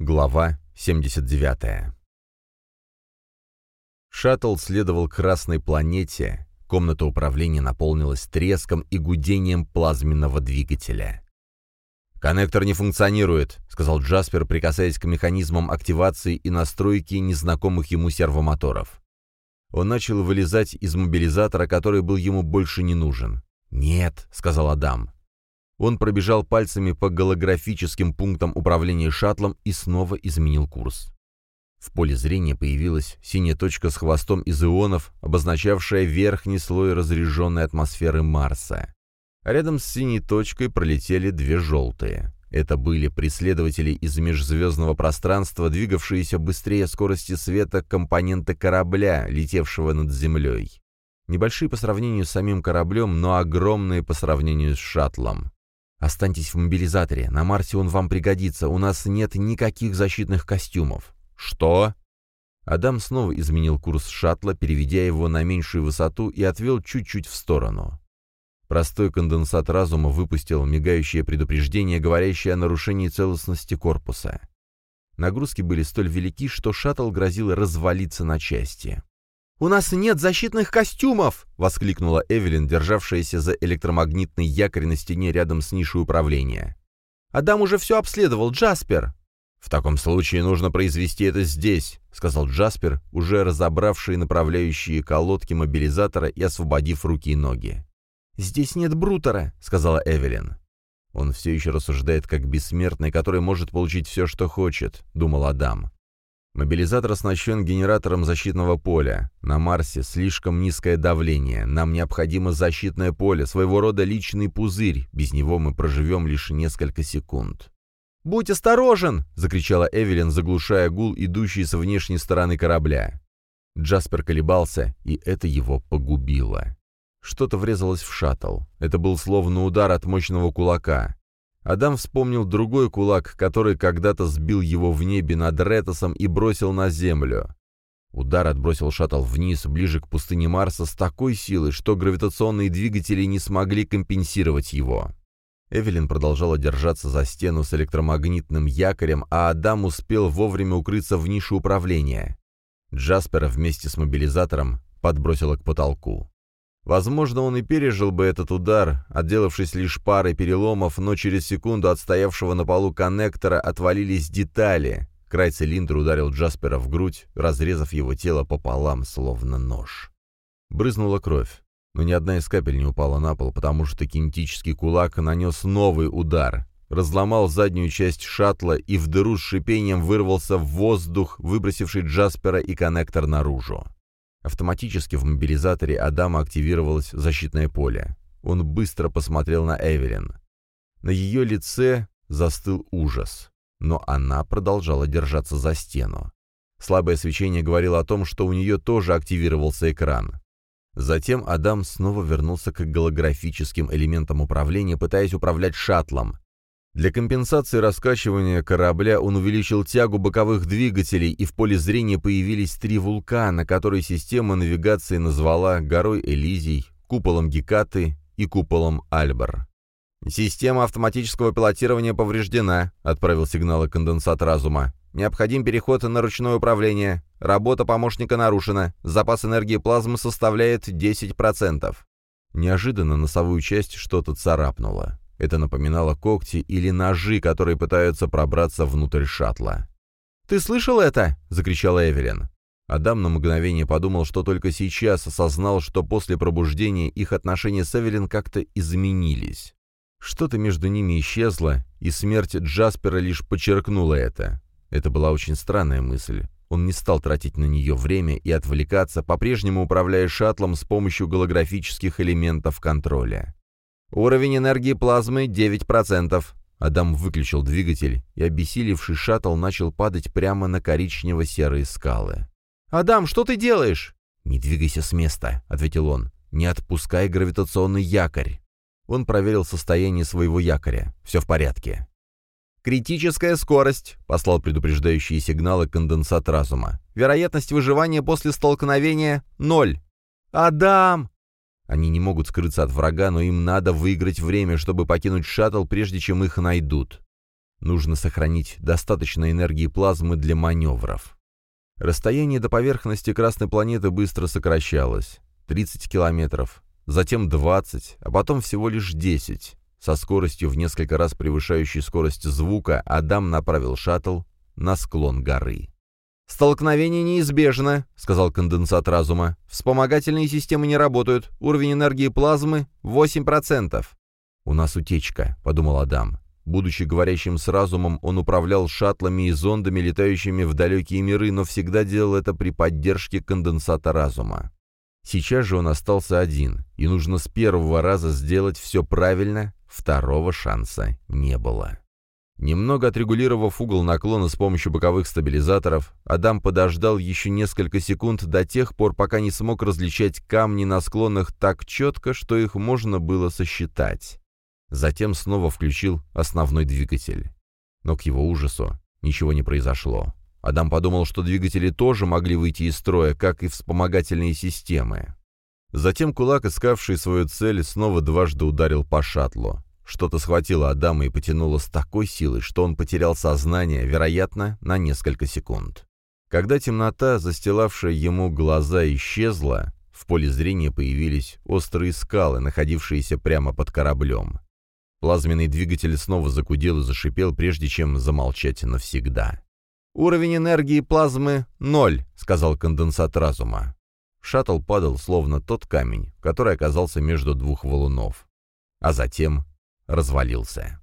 Глава 79 Шаттл следовал Красной планете. Комната управления наполнилась треском и гудением плазменного двигателя. «Коннектор не функционирует», — сказал Джаспер, прикасаясь к механизмам активации и настройки незнакомых ему сервомоторов. Он начал вылезать из мобилизатора, который был ему больше не нужен. «Нет», — сказал Адам. Он пробежал пальцами по голографическим пунктам управления шаттлом и снова изменил курс. В поле зрения появилась синяя точка с хвостом из ионов, обозначавшая верхний слой разряженной атмосферы Марса. А рядом с синей точкой пролетели две желтые. Это были преследователи из межзвездного пространства, двигавшиеся быстрее скорости света компоненты корабля, летевшего над Землей. Небольшие по сравнению с самим кораблем, но огромные по сравнению с шаттлом. «Останьтесь в мобилизаторе, на Марсе он вам пригодится, у нас нет никаких защитных костюмов». «Что?» Адам снова изменил курс шаттла, переведя его на меньшую высоту и отвел чуть-чуть в сторону. Простой конденсат разума выпустил мигающее предупреждение, говорящее о нарушении целостности корпуса. Нагрузки были столь велики, что шаттл грозил развалиться на части. «У нас нет защитных костюмов!» — воскликнула Эвелин, державшаяся за электромагнитный якорь на стене рядом с нишей управления. «Адам уже все обследовал, Джаспер!» «В таком случае нужно произвести это здесь», — сказал Джаспер, уже разобравший направляющие колодки мобилизатора и освободив руки и ноги. «Здесь нет Брутера», — сказала Эвелин. «Он все еще рассуждает как бессмертный, который может получить все, что хочет», — думал Адам. Мобилизатор оснащен генератором защитного поля. На Марсе слишком низкое давление. Нам необходимо защитное поле, своего рода личный пузырь. Без него мы проживем лишь несколько секунд. «Будь осторожен!» — закричала Эвелин, заглушая гул, идущий с внешней стороны корабля. Джаспер колебался, и это его погубило. Что-то врезалось в шаттл. Это был словно удар от мощного кулака. Адам вспомнил другой кулак, который когда-то сбил его в небе над Ретосом и бросил на землю. Удар отбросил шаттл вниз, ближе к пустыне Марса, с такой силой, что гравитационные двигатели не смогли компенсировать его. Эвелин продолжала держаться за стену с электромагнитным якорем, а Адам успел вовремя укрыться в нише управления. Джаспера вместе с мобилизатором подбросила к потолку. Возможно, он и пережил бы этот удар, отделавшись лишь парой переломов, но через секунду от стоявшего на полу коннектора отвалились детали. Край цилиндра ударил Джаспера в грудь, разрезав его тело пополам, словно нож. Брызнула кровь, но ни одна из капель не упала на пол, потому что кинетический кулак нанес новый удар, разломал заднюю часть шаттла и в дыру с шипением вырвался в воздух, выбросивший Джаспера и коннектор наружу. Автоматически в мобилизаторе Адама активировалось защитное поле. Он быстро посмотрел на Эвелин. На ее лице застыл ужас, но она продолжала держаться за стену. Слабое свечение говорило о том, что у нее тоже активировался экран. Затем Адам снова вернулся к голографическим элементам управления, пытаясь управлять шаттлом. Для компенсации раскачивания корабля он увеличил тягу боковых двигателей, и в поле зрения появились три вулкана, которые система навигации назвала горой Элизий, куполом Гекаты и куполом Альбор. «Система автоматического пилотирования повреждена», — отправил сигналы конденсат разума. «Необходим переход на ручное управление. Работа помощника нарушена. Запас энергии плазмы составляет 10%. Неожиданно носовую часть что-то царапнуло. Это напоминало когти или ножи, которые пытаются пробраться внутрь шаттла. «Ты слышал это?» — закричала Эвелин. Адам на мгновение подумал, что только сейчас осознал, что после пробуждения их отношения с Эвелин как-то изменились. Что-то между ними исчезло, и смерть Джаспера лишь подчеркнула это. Это была очень странная мысль. Он не стал тратить на нее время и отвлекаться, по-прежнему управляя шаттлом с помощью голографических элементов контроля. Уровень энергии плазмы 9%. Адам выключил двигатель, и обессилевший шаттл начал падать прямо на коричнево-серые скалы. «Адам, что ты делаешь?» «Не двигайся с места», — ответил он. «Не отпускай гравитационный якорь». Он проверил состояние своего якоря. Все в порядке. «Критическая скорость», — послал предупреждающие сигналы конденсат разума. «Вероятность выживания после столкновения — ноль». «Адам!» Они не могут скрыться от врага, но им надо выиграть время, чтобы покинуть шаттл, прежде чем их найдут. Нужно сохранить достаточно энергии плазмы для маневров. Расстояние до поверхности Красной планеты быстро сокращалось. 30 километров, затем 20, а потом всего лишь 10. Со скоростью в несколько раз превышающей скорость звука Адам направил шаттл на склон горы. «Столкновение неизбежно», — сказал конденсат разума. «Вспомогательные системы не работают. Уровень энергии плазмы — 8%. «У нас утечка», — подумал Адам. Будучи говорящим с разумом, он управлял шаттлами и зондами, летающими в далекие миры, но всегда делал это при поддержке конденсата разума. Сейчас же он остался один, и нужно с первого раза сделать все правильно, второго шанса не было. Немного отрегулировав угол наклона с помощью боковых стабилизаторов, Адам подождал еще несколько секунд до тех пор, пока не смог различать камни на склонах так четко, что их можно было сосчитать. Затем снова включил основной двигатель. Но к его ужасу ничего не произошло. Адам подумал, что двигатели тоже могли выйти из строя, как и вспомогательные системы. Затем кулак, искавший свою цель, снова дважды ударил по шаттлу. Что-то схватило Адама и потянуло с такой силой, что он потерял сознание, вероятно, на несколько секунд. Когда темнота, застилавшая ему глаза, исчезла, в поле зрения появились острые скалы, находившиеся прямо под кораблем. Плазменный двигатель снова закудел и зашипел, прежде чем замолчать навсегда. «Уровень энергии плазмы — ноль», — сказал конденсат разума. Шаттл падал, словно тот камень, который оказался между двух валунов. А затем развалился.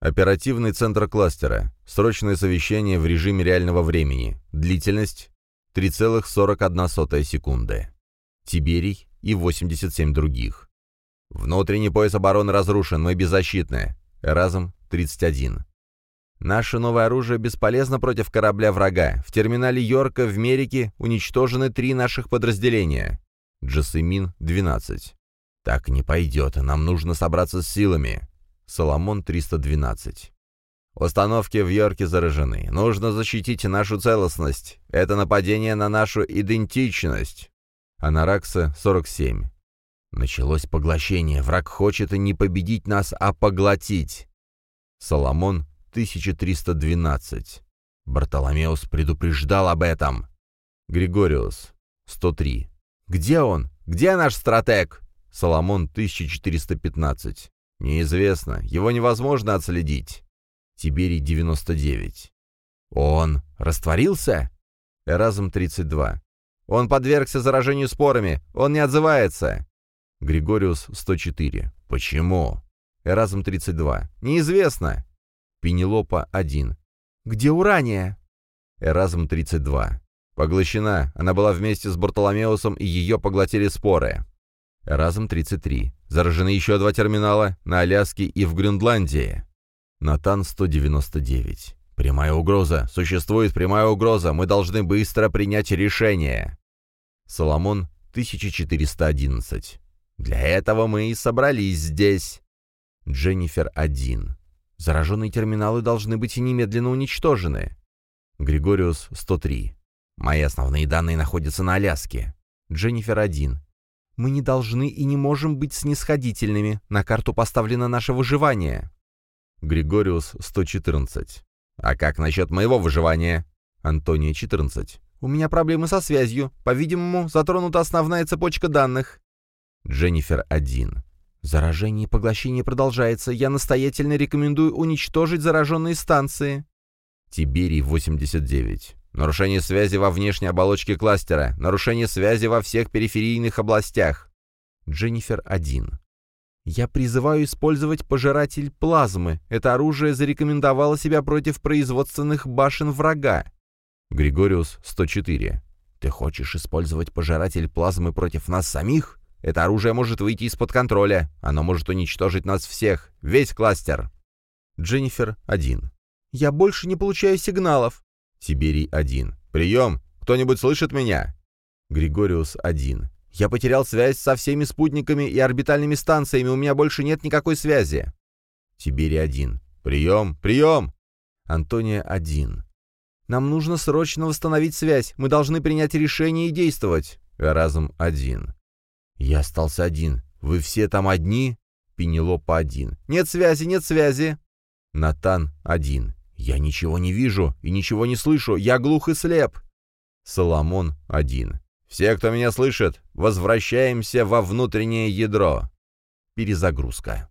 Оперативный центр кластера. Срочное совещание в режиме реального времени. Длительность 3,41 секунды. Тиберий и 87 других. Внутренний пояс обороны разрушен, мы беззащитны. Разом 31. Наше новое оружие бесполезно против корабля врага. В терминале Йорка в Мерике уничтожены три наших подразделения. Джасимин 12. «Так не пойдет, нам нужно собраться с силами». Соломон 312. «Установки в Йорке заражены. Нужно защитить нашу целостность. Это нападение на нашу идентичность». Анаракса 47. Началось поглощение. Враг хочет не победить нас, а поглотить. Соломон 1312. Бартоломеус предупреждал об этом. Григориус 103. «Где он? Где наш стратег?» Соломон 1415. Неизвестно, его невозможно отследить. Тиберий 99. Он растворился? Эразм 32. Он подвергся заражению спорами, он не отзывается. Григориус 104. Почему? Эразм 32. Неизвестно. Пенелопа 1. Где Урания? Эразм 32. Поглощена. Она была вместе с Бартоломеусом, и ее поглотили споры. Разом 33. Заражены еще два терминала на Аляске и в Гренландии. Натан 199. Прямая угроза. Существует прямая угроза. Мы должны быстро принять решение. Соломон 1411. Для этого мы и собрались здесь. Дженнифер 1. Зараженные терминалы должны быть немедленно уничтожены. Григориус 103. Мои основные данные находятся на Аляске. Дженнифер 1. Мы не должны и не можем быть снисходительными. На карту поставлено наше выживание. Григориус 114. А как насчет моего выживания? Антония 14. У меня проблемы со связью. По-видимому, затронута основная цепочка данных. Дженнифер 1. Заражение и поглощение продолжается. Я настоятельно рекомендую уничтожить зараженные станции. Тиберий 89. Нарушение связи во внешней оболочке кластера. Нарушение связи во всех периферийных областях. Дженнифер 1. Я призываю использовать пожиратель плазмы. Это оружие зарекомендовало себя против производственных башен врага. Григориус 104. Ты хочешь использовать пожиратель плазмы против нас самих? Это оружие может выйти из-под контроля. Оно может уничтожить нас всех. Весь кластер. Дженнифер 1. Я больше не получаю сигналов. Тиберий-1. «Прием! Кто-нибудь слышит меня?» Григориус-1. «Я потерял связь со всеми спутниками и орбитальными станциями, у меня больше нет никакой связи». Тиберий-1. «Прием! Прием!» Антония-1. «Нам нужно срочно восстановить связь, мы должны принять решение и действовать». Эразм-1. «Я остался один. Вы все там одни?» Пенелопа-1. «Нет связи, нет связи!» Натан один. «Я ничего не вижу и ничего не слышу, я глух и слеп!» Соломон один. «Все, кто меня слышит, возвращаемся во внутреннее ядро!» Перезагрузка.